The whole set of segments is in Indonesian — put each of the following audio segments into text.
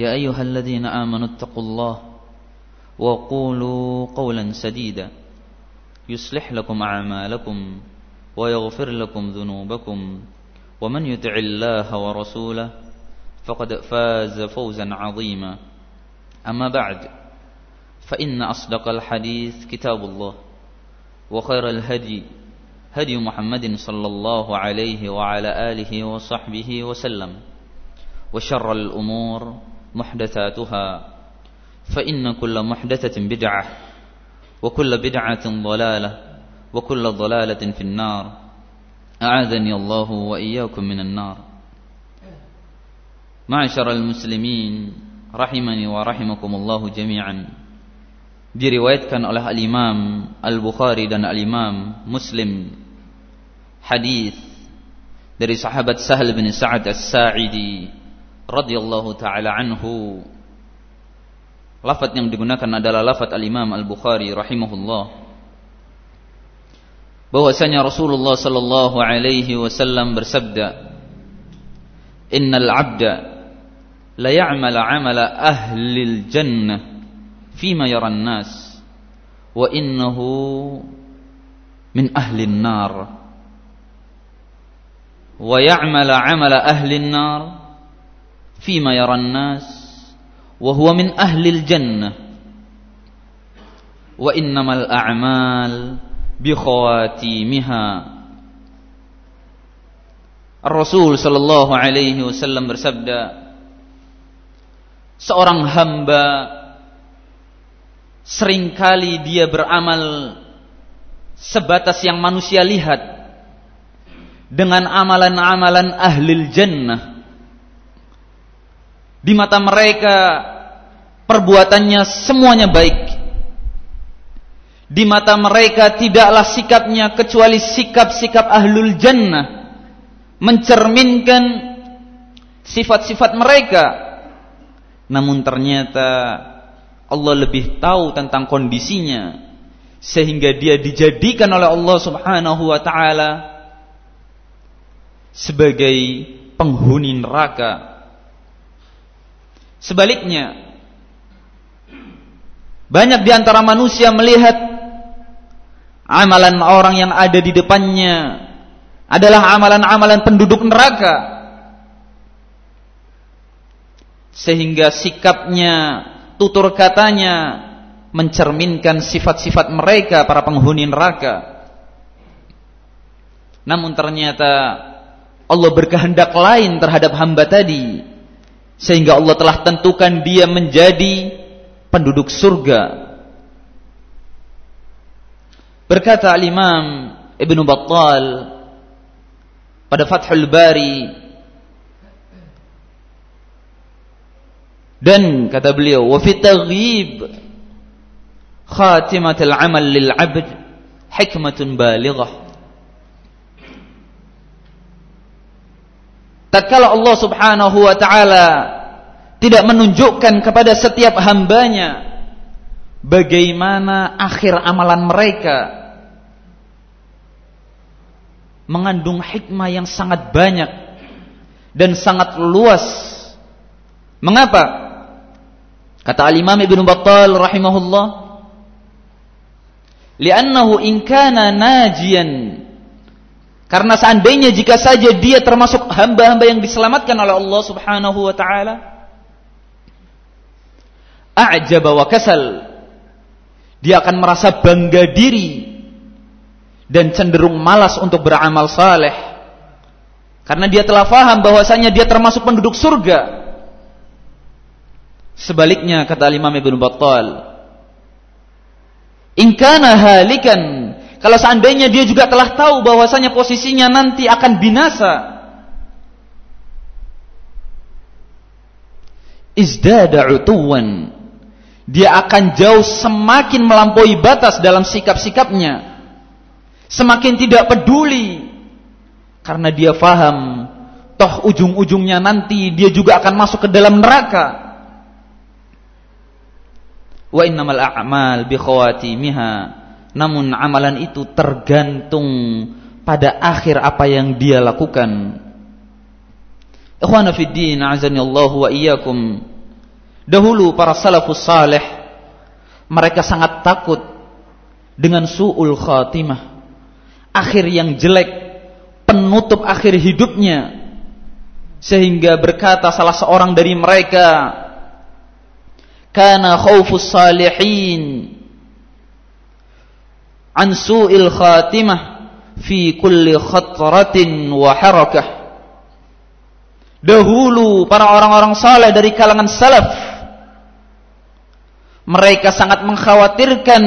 يا أيها الذين آمنوا اتقوا الله وقولوا قولا سديدا. يصلح لكم أعمالكم ويغفر لكم ذنوبكم. ومن يطع الله ورسوله فقد فاز فوزا عظيما. أما بعد فإن أصدق الحديث كتاب الله وخير الهدي هدي محمد صلى الله عليه وعلى آله وصحبه وسلم وشر الأمور محدثاتها. فإن كل محدثة بدعة وكل بدعة ضلالة وكل ضلالة في النار. أعاذني الله وإياكم من النار. معشر المسلمين رحمني ورحمكم الله جميعا. Diriwayatkan oleh al-Imam Al-Bukhari dan al-Imam Muslim. Hadis dari sahabat Sahal bin Sa'ad As-Sa'idi. Radhiyallahu taala anhu. Lafaz yang digunakan adalah lafaz al-Imam Al-Bukhari rahimahullah. Bahwasanya Rasulullah sallallahu alaihi wasallam bersabda innal 'abda la ya'mal 'amala ahli al-jannah fima yara an-nas wa innahu min ahli an-nar wa ya'mal 'amala ahli an-nar fima yaran nas wa huwa min ahlil jannah wa innamal a'mal bi khawatimiha. Rasul sallallahu alaihi wasallam bersabda seorang hamba sering kali dia beramal sebatas yang manusia lihat dengan amalan-amalan ahli jannah di mata mereka perbuatannya semuanya baik. Di mata mereka tidaklah sikapnya kecuali sikap-sikap ahlul jannah. Mencerminkan sifat-sifat mereka. Namun ternyata Allah lebih tahu tentang kondisinya. Sehingga dia dijadikan oleh Allah subhanahu wa ta'ala sebagai penghuni neraka Sebaliknya, banyak di antara manusia melihat amalan orang yang ada di depannya adalah amalan-amalan penduduk neraka. Sehingga sikapnya, tutur katanya mencerminkan sifat-sifat mereka para penghuni neraka. Namun ternyata Allah berkehendak lain terhadap hamba tadi sehingga Allah telah tentukan dia menjadi penduduk surga. Berkata al-Imam Ibnu Battal pada Fathul Bari dan kata beliau wa fi taghib khatimatul amal lil 'abd hikmatun balighah tatkala Allah Subhanahu wa taala tidak menunjukkan kepada setiap hambanya bagaimana akhir amalan mereka mengandung hikmah yang sangat banyak dan sangat luas. Mengapa? Kata Al-Imam Ibnu Battal rahimahullah, "Li'annahu in kana najiyan karena seandainya jika saja dia termasuk hamba-hamba yang diselamatkan oleh Allah Subhanahu wa taala, a'jaba wa kasal. Dia akan merasa bangga diri dan cenderung malas untuk beramal saleh. Karena dia telah faham bahwasanya dia termasuk penduduk surga. Sebaliknya kata Imam Ibn Battal, "In halikan kalau seandainya dia juga telah tahu bahwasanya posisinya nanti akan binasa, izdada utuwan dia akan jauh semakin melampaui batas dalam sikap-sikapnya. Semakin tidak peduli. Karena dia faham toh ujung-ujungnya nanti dia juga akan masuk ke dalam neraka. Wa innamal a'mal bi khawatimiha. Namun amalan itu tergantung pada akhir apa yang dia lakukan. Ikhwana fid Allah wa iyyakum. Dahulu para salafus saleh mereka sangat takut dengan suul khatimah. Akhir yang jelek, penutup akhir hidupnya. Sehingga berkata salah seorang dari mereka, "Kana khaufus salihin an su'il khatimah fi kulli khatratin wa harakah." Dahulu para orang-orang saleh dari kalangan salaf mereka sangat mengkhawatirkan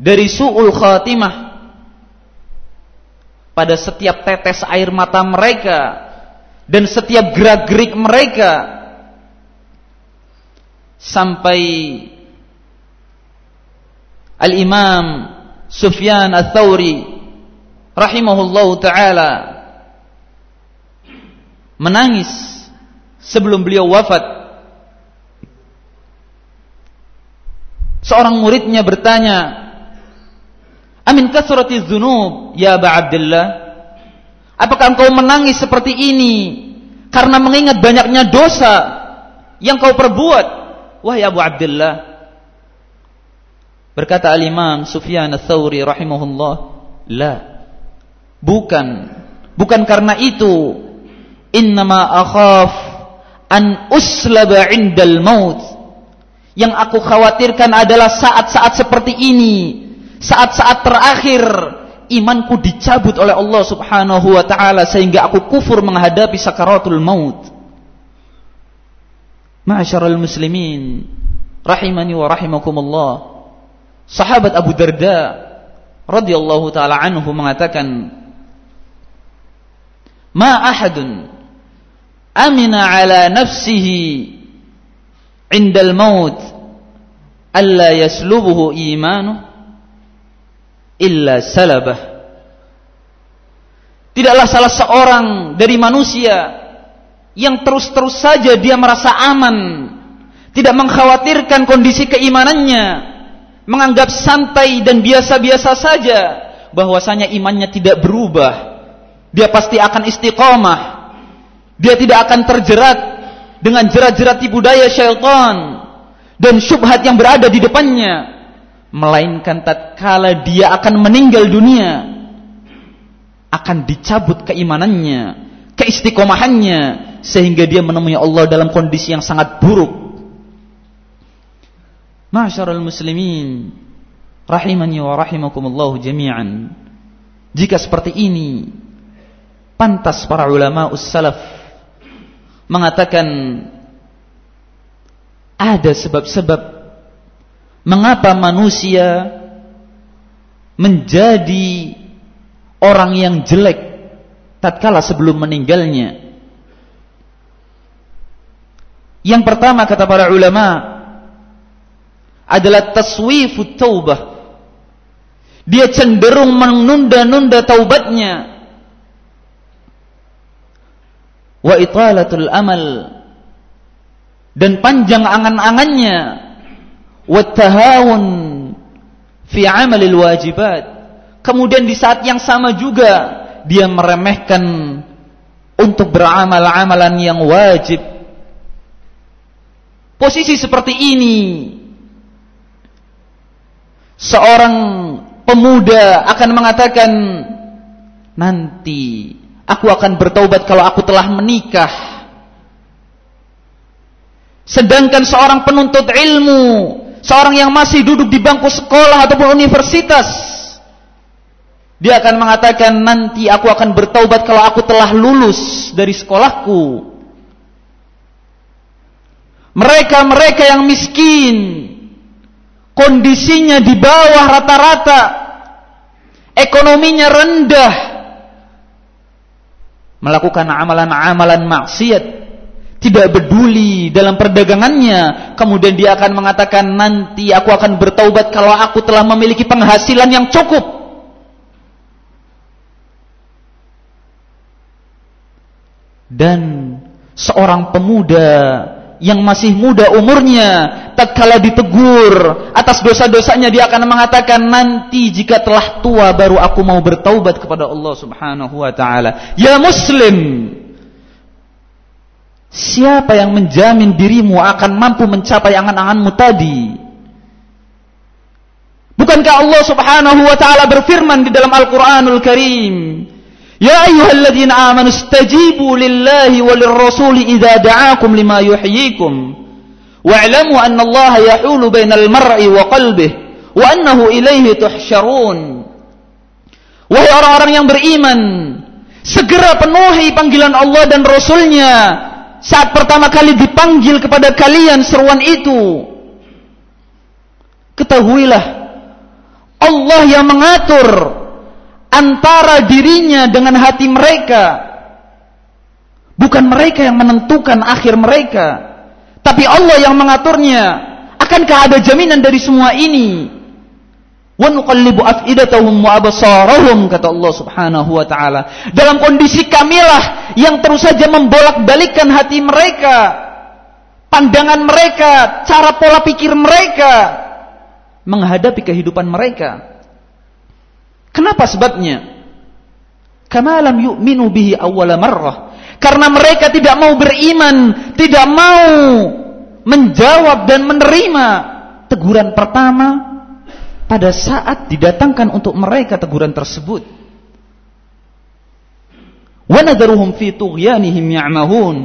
dari su'ul khatimah pada setiap tetes air mata mereka dan setiap gerak-gerik mereka sampai Al-Imam Sufyan Ats-Tsauri rahimahullahu taala menangis sebelum beliau wafat. Seorang muridnya bertanya, "Amin kasrati dzunub ya Aba Abdullah? Apakah engkau menangis seperti ini karena mengingat banyaknya dosa yang kau perbuat?" Wahai Abu Abdullah, Berkata al-Imam Sufyan ats-Tsauri rahimahullah, "La. Bukan. Bukan karena itu innama akhaf an uslaba indal maut yang aku khawatirkan adalah saat-saat seperti ini saat-saat terakhir imanku dicabut oleh Allah subhanahu wa ta'ala sehingga aku kufur menghadapi sakaratul maut. Ma'asyarul muslimin rahimani wa rahimakumullah. Sahabat Abu Darda radhiyallahu taala anhu mengatakan ma ahadun amina ala nafsihi indal maut. Alla yaslubuhu imanu illa salabah. Tidaklah salah seorang dari manusia yang terus-terus saja dia merasa aman, tidak mengkhawatirkan kondisi keimanannya, menganggap santai dan biasa-biasa saja bahwasanya imannya tidak berubah. Dia pasti akan istiqomah, dia tidak akan terjerat dengan jerat-jerat tipu daya syaitan dan syubhat yang berada di depannya. Melainkan tatkala dia akan meninggal dunia akan dicabut keimanannya, keistiqomahannya sehingga dia menemui Allah dalam kondisi yang sangat buruk. Masyarul muslimin rahimani wa rahimakumullah jami'an. Jika seperti ini pantas para ulama us-salaf mengatakan ada sebab-sebab mengapa manusia menjadi orang yang jelek tatkala sebelum meninggalnya. Yang pertama kata para ulama adalah taswifut taubah. Dia cenderung menunda-nunda taubatnya wa italatul amal dan panjang angan-angannya wa tahawun fi amalil wajibat. Kemudian di saat yang sama juga dia meremehkan untuk beramal amalan yang wajib. Posisi seperti ini seorang pemuda akan mengatakan nanti Aku akan bertaubat kalau aku telah menikah. Sedangkan seorang penuntut ilmu, seorang yang masih duduk di bangku sekolah ataupun universitas, dia akan mengatakan nanti aku akan bertaubat kalau aku telah lulus dari sekolahku. Mereka-mereka yang miskin, kondisinya di bawah rata-rata, ekonominya rendah, melakukan amalan-amalan maksiat, tidak peduli dalam perdagangannya, kemudian dia akan mengatakan nanti aku akan bertaubat kalau aku telah memiliki penghasilan yang cukup. Dan seorang pemuda yang masih muda umurnya tatkala ditegur atas dosa-dosanya dia akan mengatakan nanti jika telah tua baru aku mau bertaubat kepada Allah Subhanahu wa taala. Ya muslim, siapa yang menjamin dirimu akan mampu mencapai angan-anganmu tadi? Bukankah Allah Subhanahu wa taala berfirman di dalam Al-Qur'anul Karim, "Ya ayyuhalladzina amanu istajibu lillahi walirrasuli idza da'akum lima yuhyikum." wa'lamu anna Allah yahulu bainal mar'i wa qalbih wa annahu ilaihi tuhsyarun wahai orang-orang yang beriman segera penuhi panggilan Allah dan Rasulnya. Saat pertama kali dipanggil kepada kalian seruan itu ketahuilah Allah yang mengatur antara dirinya dengan hati mereka. Bukan mereka yang menentukan akhir mereka tapi Allah yang mengaturnya. Akankah ada jaminan dari semua ini? Kata Allah Subhanahu wa taala. Dalam kondisi kamilah yang terus saja membolak-balikkan hati mereka, pandangan mereka, cara pola pikir mereka menghadapi kehidupan mereka. Kenapa sebabnya? Karena lam yu'minu bihi awwala marrah. Karena mereka tidak mau beriman, tidak mau menjawab dan menerima teguran pertama pada saat didatangkan untuk mereka teguran tersebut. Wa fi tughyanihim ya'mahun.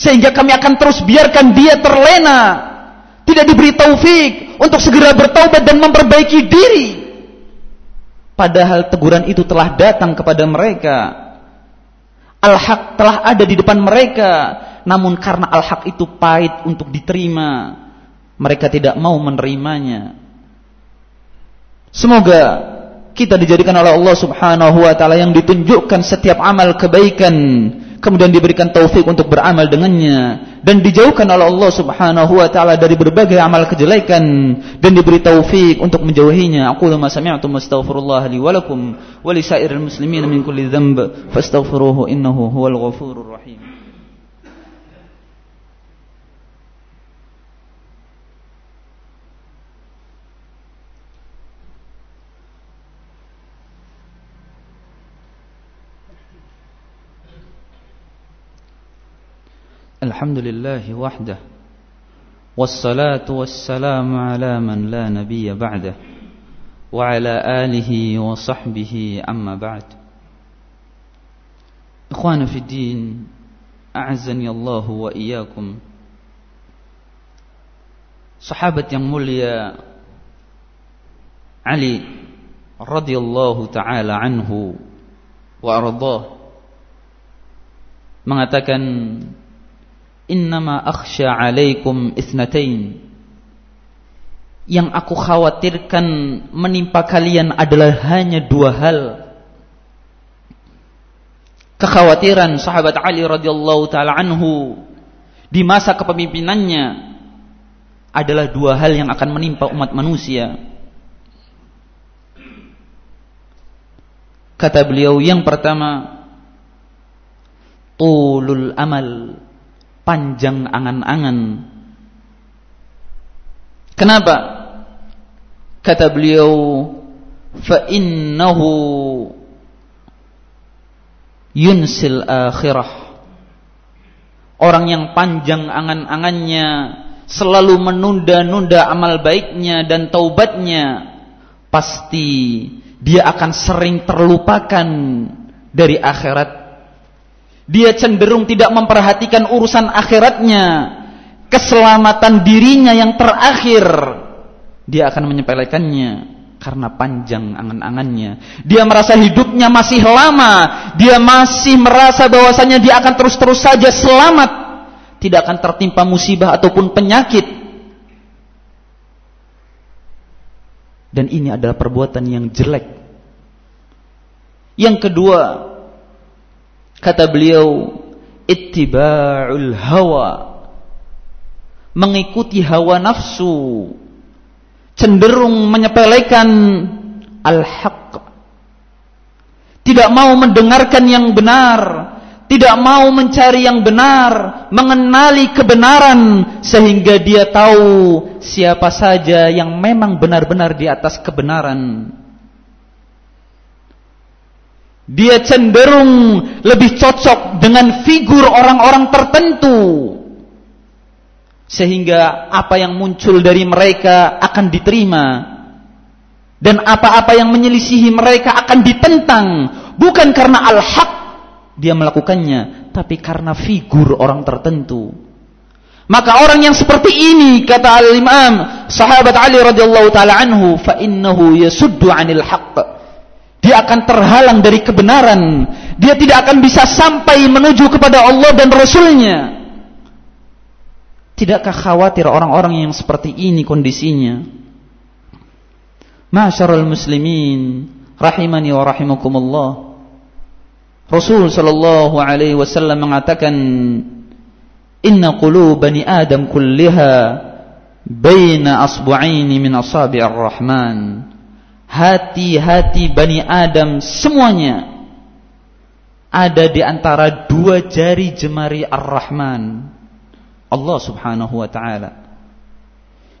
Sehingga kami akan terus biarkan dia terlena, tidak diberi taufik untuk segera bertaubat dan memperbaiki diri Padahal teguran itu telah datang kepada mereka. Al-haq telah ada di depan mereka. Namun karena al-haq itu pahit untuk diterima. Mereka tidak mau menerimanya. Semoga kita dijadikan oleh Allah subhanahu wa ta'ala yang ditunjukkan setiap amal kebaikan kemudian diberikan taufik untuk beramal dengannya dan dijauhkan oleh Allah Subhanahu wa taala dari berbagai amal kejelekan dan diberi taufik untuk menjauhinya. Aku ma sami'tu astaghfirullah li wa lakum wa li muslimin min kulli dhanb fastaghfiruhu innahu huwal ghafurur rahim. الحمد لله وحده والصلاة والسلام على من لا نبي بعده وعلى آله وصحبه أما بعد. إخوان في الدين أعزني الله وإياكم. صحابة mulia Ali radhiyallahu taala anhu wa ardhah mengatakan innama akhsha alaikum isnatain. Yang aku khawatirkan menimpa kalian adalah hanya dua hal. Kekhawatiran sahabat Ali radhiyallahu taala anhu di masa kepemimpinannya adalah dua hal yang akan menimpa umat manusia. Kata beliau yang pertama tulul amal panjang angan-angan. Kenapa? Kata beliau, fa innahu akhirah. Orang yang panjang angan-angannya selalu menunda-nunda amal baiknya dan taubatnya, pasti dia akan sering terlupakan dari akhirat dia cenderung tidak memperhatikan urusan akhiratnya. keselamatan dirinya yang terakhir dia akan menyepelekannya karena panjang angan-angannya. Dia merasa hidupnya masih lama, dia masih merasa bahwasanya dia akan terus-terus saja selamat, tidak akan tertimpa musibah ataupun penyakit. Dan ini adalah perbuatan yang jelek. Yang kedua, kata beliau, ittiba'ul hawa. Mengikuti hawa nafsu cenderung menyepelekan al-haq. Tidak mau mendengarkan yang benar, tidak mau mencari yang benar, mengenali kebenaran sehingga dia tahu siapa saja yang memang benar-benar di atas kebenaran. Dia cenderung lebih cocok dengan figur orang-orang tertentu. Sehingga apa yang muncul dari mereka akan diterima. Dan apa-apa yang menyelisihi mereka akan ditentang. Bukan karena al-haq dia melakukannya tapi karena figur orang tertentu. Maka orang yang seperti ini kata al-imam sahabat Ali radhiyallahu taala anhu fa innahu yasuddu 'anil haqq akan terhalang dari kebenaran dia tidak akan bisa sampai menuju kepada Allah dan Rasulnya Tidakkah khawatir orang-orang yang seperti ini kondisinya? Masyarul muslimin rahimani wa rahimakumullah. Rasul sallallahu alaihi wasallam mengatakan Inna qulubani Adam kulliha baina asbu'aini min asabi'ir rahman. Hati-hati Bani Adam semuanya ada di antara dua jari jemari Ar-Rahman. Allah Subhanahu wa taala.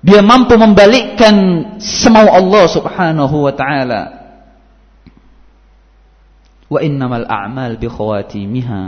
Dia mampu membalikkan semau Allah Subhanahu wa taala. Wa innamal a'mal bi khawatimiha.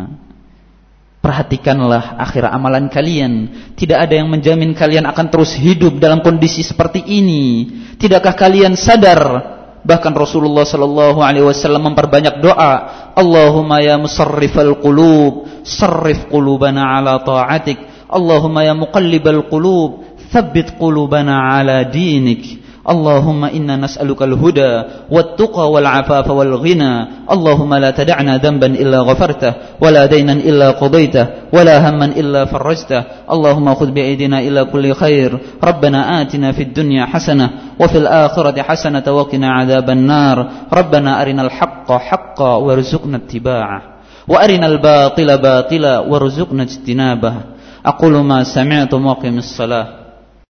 Perhatikanlah akhir amalan kalian. Tidak ada yang menjamin kalian akan terus hidup dalam kondisi seperti ini. Tidakkah kalian sadar Bahkan Rasulullah sallallahu alaihi wasallam memperbanyak doa, Allahumma ya musarrifal qulub, sarrif qulubana ala ta'atik. Allahumma ya muqallibal qulub, tsabbit qulubana ala dinik. اللهم إنا نسألك الهدى والتقى والعفاف والغنى. اللهم لا تدعنا ذنبا إلا غفرته ولا دينا إلا قضيته ولا هما إلا فرجته. اللهم خذ بأيدينا إلى كل خير. ربنا آتنا في الدنيا حسنة وفي الآخرة حسنة وقنا عذاب النار. ربنا أرنا الحق حقا وارزقنا اتباعه وأرنا الباطل باطلا وارزقنا اجتنابه. أقول ما سمعت موقم الصلاة.